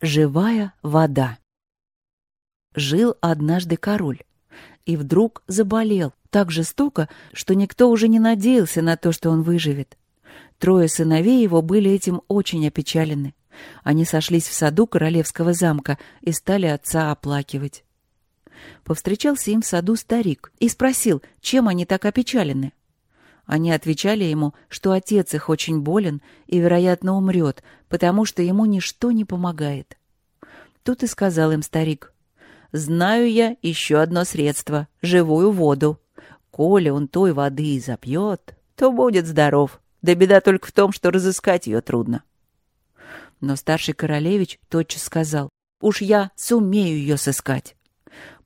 Живая вода. Жил однажды король. И вдруг заболел так жестоко, что никто уже не надеялся на то, что он выживет. Трое сыновей его были этим очень опечалены. Они сошлись в саду королевского замка и стали отца оплакивать. Повстречался им в саду старик и спросил, чем они так опечалены. Они отвечали ему, что отец их очень болен и, вероятно, умрет, потому что ему ничто не помогает. Тут и сказал им старик, «Знаю я еще одно средство — живую воду. Коли он той воды и запьет, то будет здоров. Да беда только в том, что разыскать ее трудно». Но старший королевич тотчас сказал, «Уж я сумею ее сыскать»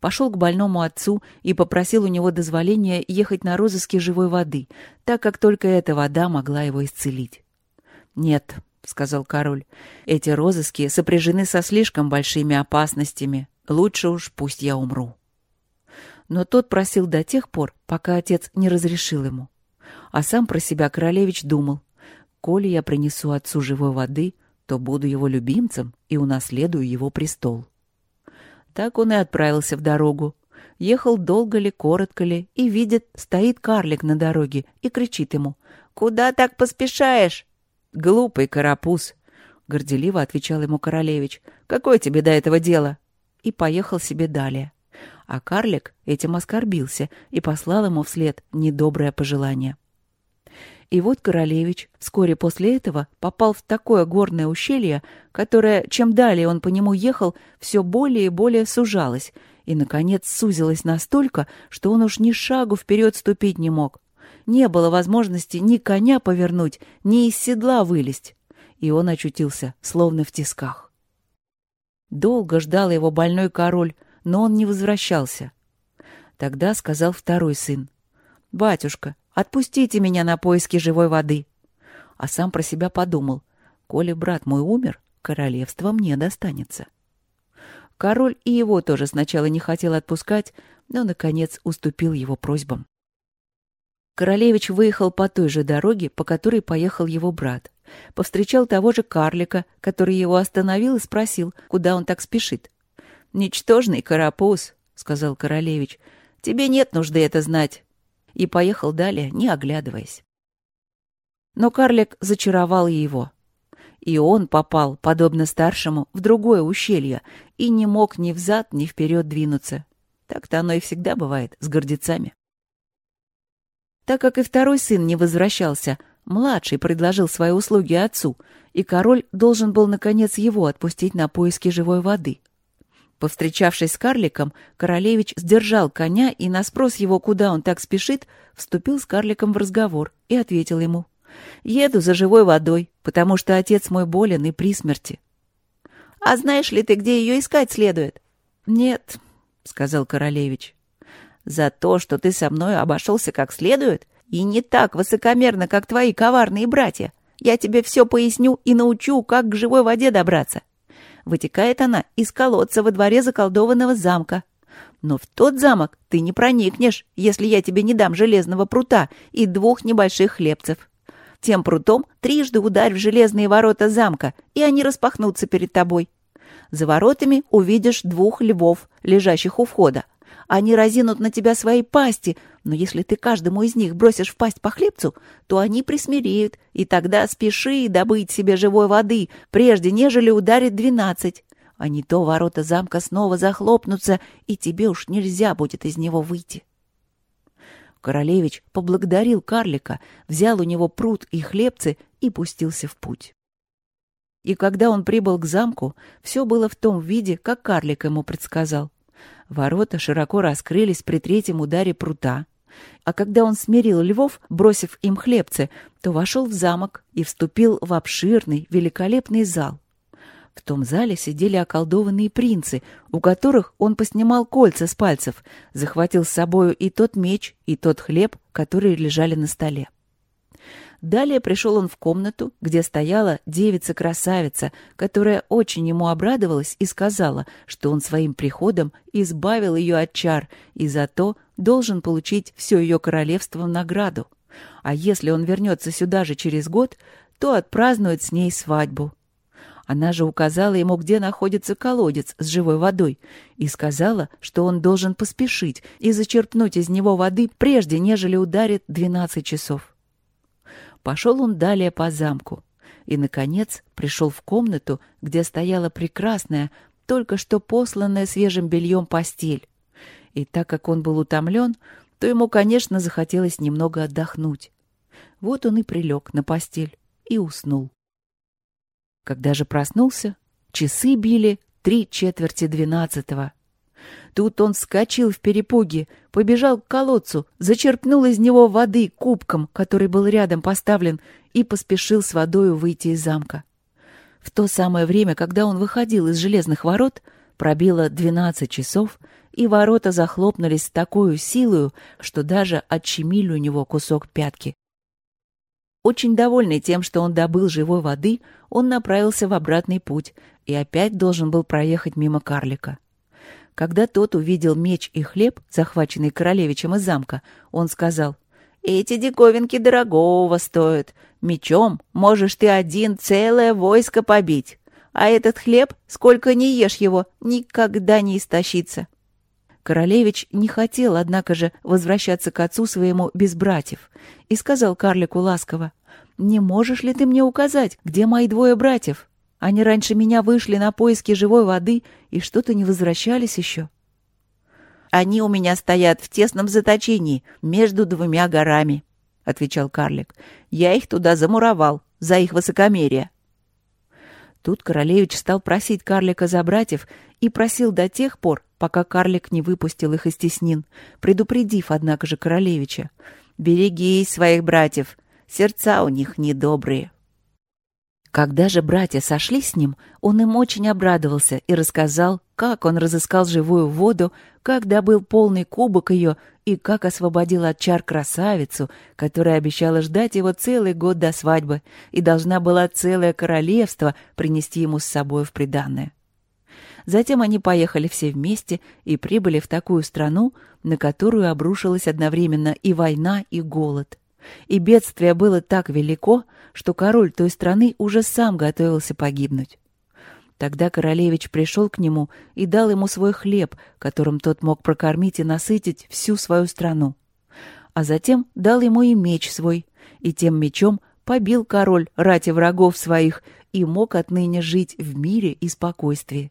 пошел к больному отцу и попросил у него дозволения ехать на розыске живой воды, так как только эта вода могла его исцелить. «Нет», — сказал король, — «эти розыски сопряжены со слишком большими опасностями. Лучше уж пусть я умру». Но тот просил до тех пор, пока отец не разрешил ему. А сам про себя королевич думал, «Коли я принесу отцу живой воды, то буду его любимцем и унаследую его престол». Так он и отправился в дорогу. Ехал долго ли, коротко ли, и видит, стоит карлик на дороге и кричит ему. «Куда так поспешаешь?» «Глупый карапуз!» — горделиво отвечал ему королевич. «Какое тебе до этого дело?» И поехал себе далее. А карлик этим оскорбился и послал ему вслед недоброе пожелание. И вот королевич вскоре после этого попал в такое горное ущелье, которое, чем далее он по нему ехал, все более и более сужалось, и, наконец, сузилось настолько, что он уж ни шагу вперед ступить не мог. Не было возможности ни коня повернуть, ни из седла вылезть. И он очутился, словно в тисках. Долго ждал его больной король, но он не возвращался. Тогда сказал второй сын. «Батюшка, Отпустите меня на поиски живой воды. А сам про себя подумал. Коли брат мой умер, королевство мне достанется. Король и его тоже сначала не хотел отпускать, но, наконец, уступил его просьбам. Королевич выехал по той же дороге, по которой поехал его брат. Повстречал того же карлика, который его остановил и спросил, куда он так спешит. «Ничтожный карапуз», — сказал королевич, — «тебе нет нужды это знать и поехал далее, не оглядываясь. Но карлик зачаровал его. И он попал, подобно старшему, в другое ущелье и не мог ни взад, ни вперед двинуться. Так-то оно и всегда бывает с гордецами. Так как и второй сын не возвращался, младший предложил свои услуги отцу, и король должен был, наконец, его отпустить на поиски живой воды. Повстречавшись с карликом, королевич сдержал коня и на спрос его, куда он так спешит, вступил с карликом в разговор и ответил ему. «Еду за живой водой, потому что отец мой болен и при смерти». «А знаешь ли ты, где ее искать следует?» «Нет», — сказал королевич. «За то, что ты со мной обошелся как следует и не так высокомерно, как твои коварные братья, я тебе все поясню и научу, как к живой воде добраться. Вытекает она из колодца во дворе заколдованного замка. Но в тот замок ты не проникнешь, если я тебе не дам железного прута и двух небольших хлебцев. Тем прутом трижды ударь в железные ворота замка, и они распахнутся перед тобой. За воротами увидишь двух львов, лежащих у входа. Они разинут на тебя свои пасти, но если ты каждому из них бросишь в пасть по хлебцу, то они присмиреют, и тогда спеши добыть себе живой воды, прежде нежели ударит двенадцать. А не то ворота замка снова захлопнутся, и тебе уж нельзя будет из него выйти. Королевич поблагодарил карлика, взял у него пруд и хлебцы и пустился в путь. И когда он прибыл к замку, все было в том виде, как карлик ему предсказал. Ворота широко раскрылись при третьем ударе прута. А когда он смирил львов, бросив им хлебцы, то вошел в замок и вступил в обширный, великолепный зал. В том зале сидели околдованные принцы, у которых он поснимал кольца с пальцев, захватил с собою и тот меч, и тот хлеб, которые лежали на столе. Далее пришел он в комнату, где стояла девица-красавица, которая очень ему обрадовалась и сказала, что он своим приходом избавил ее от чар и зато должен получить все ее королевство в награду. А если он вернется сюда же через год, то отпразднует с ней свадьбу. Она же указала ему, где находится колодец с живой водой, и сказала, что он должен поспешить и зачерпнуть из него воды, прежде нежели ударит двенадцать часов. Пошел он далее по замку и, наконец, пришел в комнату, где стояла прекрасная, только что посланная свежим бельем постель. И так как он был утомлен, то ему, конечно, захотелось немного отдохнуть. Вот он и прилег на постель и уснул. Когда же проснулся, часы били три четверти двенадцатого. Тут он вскочил в перепуге, побежал к колодцу, зачерпнул из него воды кубком, который был рядом поставлен, и поспешил с водою выйти из замка. В то самое время, когда он выходил из железных ворот, пробило двенадцать часов, и ворота захлопнулись с такой силою, что даже отщемили у него кусок пятки. Очень довольный тем, что он добыл живой воды, он направился в обратный путь и опять должен был проехать мимо карлика. Когда тот увидел меч и хлеб, захваченный королевичем из замка, он сказал, «Эти диковинки дорогого стоят. Мечом можешь ты один целое войско побить, а этот хлеб, сколько не ешь его, никогда не истощится». Королевич не хотел, однако же, возвращаться к отцу своему без братьев, и сказал карлику ласково, «Не можешь ли ты мне указать, где мои двое братьев? Они раньше меня вышли на поиски живой воды и что-то не возвращались еще». «Они у меня стоят в тесном заточении между двумя горами», — отвечал карлик. «Я их туда замуровал за их высокомерие». Тут королевич стал просить карлика за братьев и просил до тех пор, пока карлик не выпустил их из теснин, предупредив, однако же, королевича. «Берегись своих братьев, сердца у них недобрые». Когда же братья сошли с ним, он им очень обрадовался и рассказал, как он разыскал живую воду, как добыл полный кубок ее и как освободил от чар красавицу, которая обещала ждать его целый год до свадьбы и должна была целое королевство принести ему с собой в приданное. Затем они поехали все вместе и прибыли в такую страну, на которую обрушилась одновременно и война, и голод. И бедствие было так велико, что король той страны уже сам готовился погибнуть. Тогда королевич пришел к нему и дал ему свой хлеб, которым тот мог прокормить и насытить всю свою страну. А затем дал ему и меч свой, и тем мечом побил король рати врагов своих и мог отныне жить в мире и спокойствии.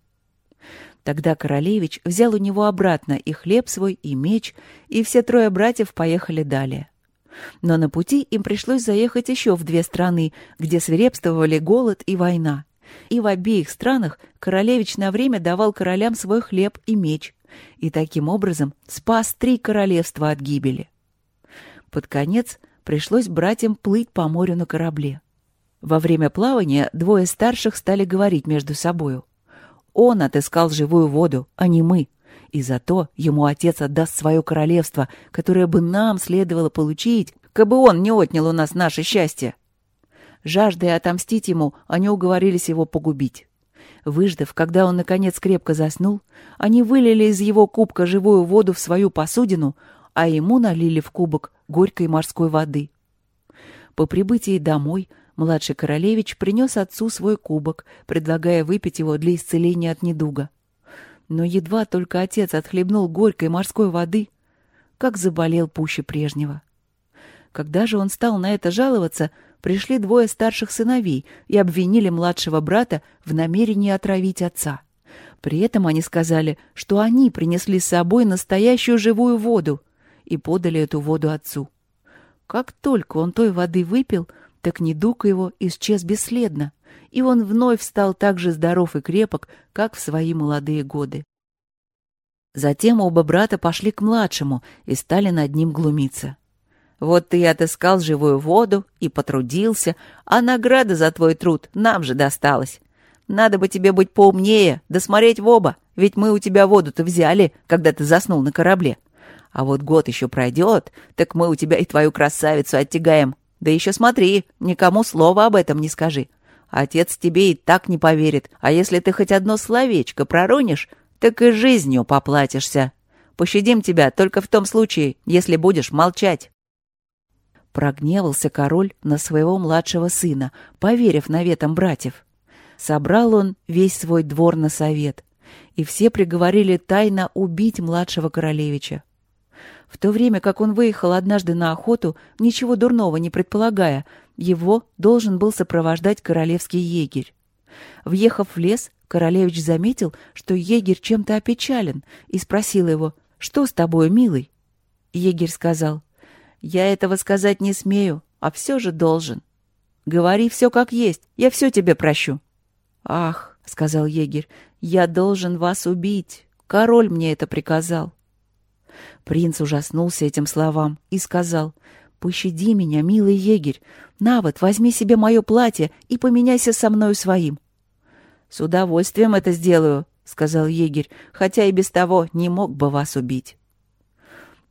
Тогда королевич взял у него обратно и хлеб свой, и меч, и все трое братьев поехали далее. Но на пути им пришлось заехать еще в две страны, где свирепствовали голод и война. И в обеих странах королевич на время давал королям свой хлеб и меч, и таким образом спас три королевства от гибели. Под конец пришлось братьям плыть по морю на корабле. Во время плавания двое старших стали говорить между собою. Он отыскал живую воду, а не мы. И зато ему отец отдаст свое королевство, которое бы нам следовало получить, кабы он не отнял у нас наше счастье. Жаждая отомстить ему, они уговорились его погубить. Выждав, когда он, наконец, крепко заснул, они вылили из его кубка живую воду в свою посудину, а ему налили в кубок горькой морской воды. По прибытии домой Младший королевич принес отцу свой кубок, предлагая выпить его для исцеления от недуга. Но едва только отец отхлебнул горькой морской воды, как заболел пуще прежнего. Когда же он стал на это жаловаться, пришли двое старших сыновей и обвинили младшего брата в намерении отравить отца. При этом они сказали, что они принесли с собой настоящую живую воду и подали эту воду отцу. Как только он той воды выпил, так недуг его исчез бесследно, и он вновь стал так же здоров и крепок, как в свои молодые годы. Затем оба брата пошли к младшему и стали над ним глумиться. «Вот ты отыскал живую воду и потрудился, а награда за твой труд нам же досталась. Надо бы тебе быть поумнее, да смотреть в оба, ведь мы у тебя воду-то взяли, когда ты заснул на корабле. А вот год еще пройдет, так мы у тебя и твою красавицу оттягаем, да еще смотри, никому слова об этом не скажи. Отец тебе и так не поверит, а если ты хоть одно словечко проронишь, так и жизнью поплатишься. Пощадим тебя только в том случае, если будешь молчать». Прогневался король на своего младшего сына, поверив наветам братьев. Собрал он весь свой двор на совет, и все приговорили тайно убить младшего королевича. В то время как он выехал однажды на охоту, ничего дурного не предполагая, его должен был сопровождать королевский егерь. Въехав в лес, королевич заметил, что егерь чем-то опечален, и спросил его, «Что с тобой, милый?» Егерь сказал, «Я этого сказать не смею, а все же должен. Говори все как есть, я все тебе прощу». «Ах», — сказал егерь, — «я должен вас убить. Король мне это приказал». Принц ужаснулся этим словам и сказал, «Пощади меня, милый егерь. На вот, возьми себе мое платье и поменяйся со мною своим». «С удовольствием это сделаю», — сказал егерь, «хотя и без того не мог бы вас убить».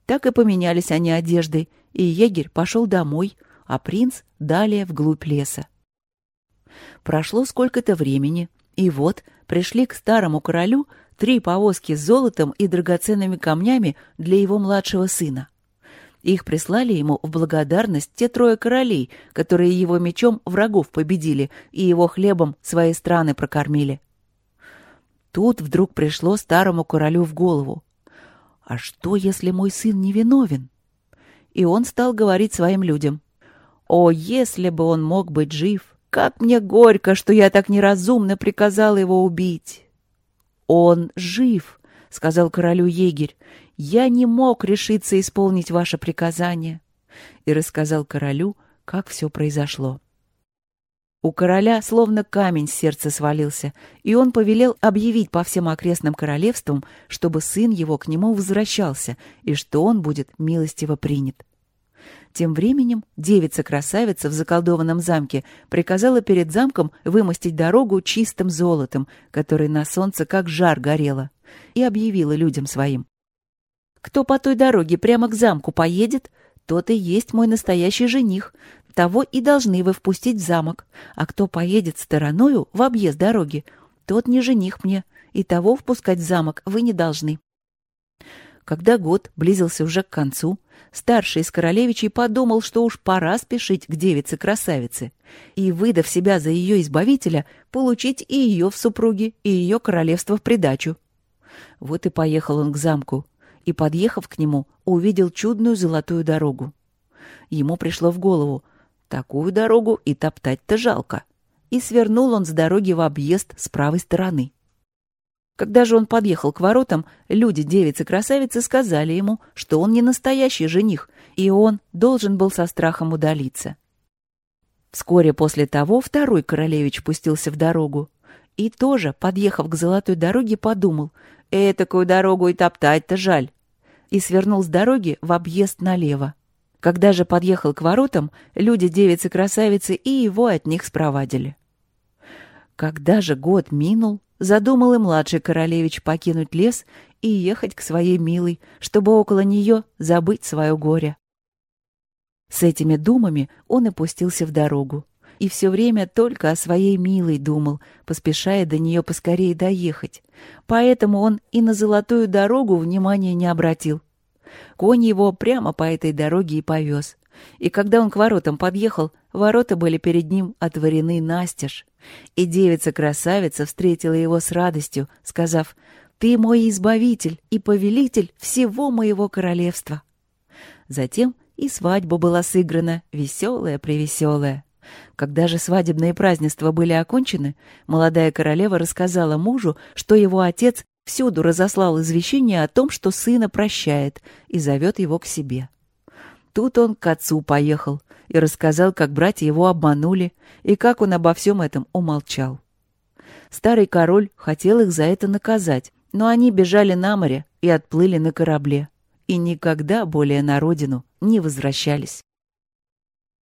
Так и поменялись они одеждой, и егерь пошел домой, а принц далее вглубь леса. Прошло сколько-то времени, и вот пришли к старому королю три повозки с золотом и драгоценными камнями для его младшего сына. Их прислали ему в благодарность те трое королей, которые его мечом врагов победили и его хлебом свои страны прокормили. Тут вдруг пришло старому королю в голову. «А что, если мой сын невиновен?» И он стал говорить своим людям. «О, если бы он мог быть жив! Как мне горько, что я так неразумно приказал его убить!» «Он жив!» — сказал королю егерь. «Я не мог решиться исполнить ваше приказание». И рассказал королю, как все произошло. У короля словно камень с сердца свалился, и он повелел объявить по всем окрестным королевствам, чтобы сын его к нему возвращался, и что он будет милостиво принят. Тем временем девица-красавица в заколдованном замке приказала перед замком вымостить дорогу чистым золотом, который на солнце как жар горело, и объявила людям своим. «Кто по той дороге прямо к замку поедет, тот и есть мой настоящий жених, того и должны вы впустить в замок, а кто поедет стороною в объезд дороги, тот не жених мне, и того впускать в замок вы не должны». Когда год близился уже к концу, старший из королевичей подумал, что уж пора спешить к девице-красавице и, выдав себя за ее избавителя, получить и ее в супруги, и ее королевство в придачу. Вот и поехал он к замку, и, подъехав к нему, увидел чудную золотую дорогу. Ему пришло в голову, такую дорогу и топтать-то жалко. И свернул он с дороги в объезд с правой стороны. Когда же он подъехал к воротам, люди девицы-красавицы сказали ему, что он не настоящий жених, и он должен был со страхом удалиться. Вскоре после того второй королевич пустился в дорогу. И тоже, подъехав к золотой дороге, подумал, «Этакую дорогу и топтать-то жаль!» И свернул с дороги в объезд налево. Когда же подъехал к воротам, люди девицы-красавицы и его от них спровадили. Когда же год минул, Задумал и младший королевич покинуть лес и ехать к своей милой, чтобы около нее забыть свое горе. С этими думами он и пустился в дорогу. И все время только о своей милой думал, поспешая до нее поскорее доехать. Поэтому он и на золотую дорогу внимания не обратил. Конь его прямо по этой дороге и повез. И когда он к воротам подъехал, ворота были перед ним отворены настежь. И девица-красавица встретила его с радостью, сказав, «Ты мой избавитель и повелитель всего моего королевства». Затем и свадьба была сыграна, веселая-превеселая. Когда же свадебные празднества были окончены, молодая королева рассказала мужу, что его отец всюду разослал извещение о том, что сына прощает и зовет его к себе. Тут он к отцу поехал и рассказал, как братья его обманули и как он обо всем этом умолчал. Старый король хотел их за это наказать, но они бежали на море и отплыли на корабле, и никогда более на родину не возвращались.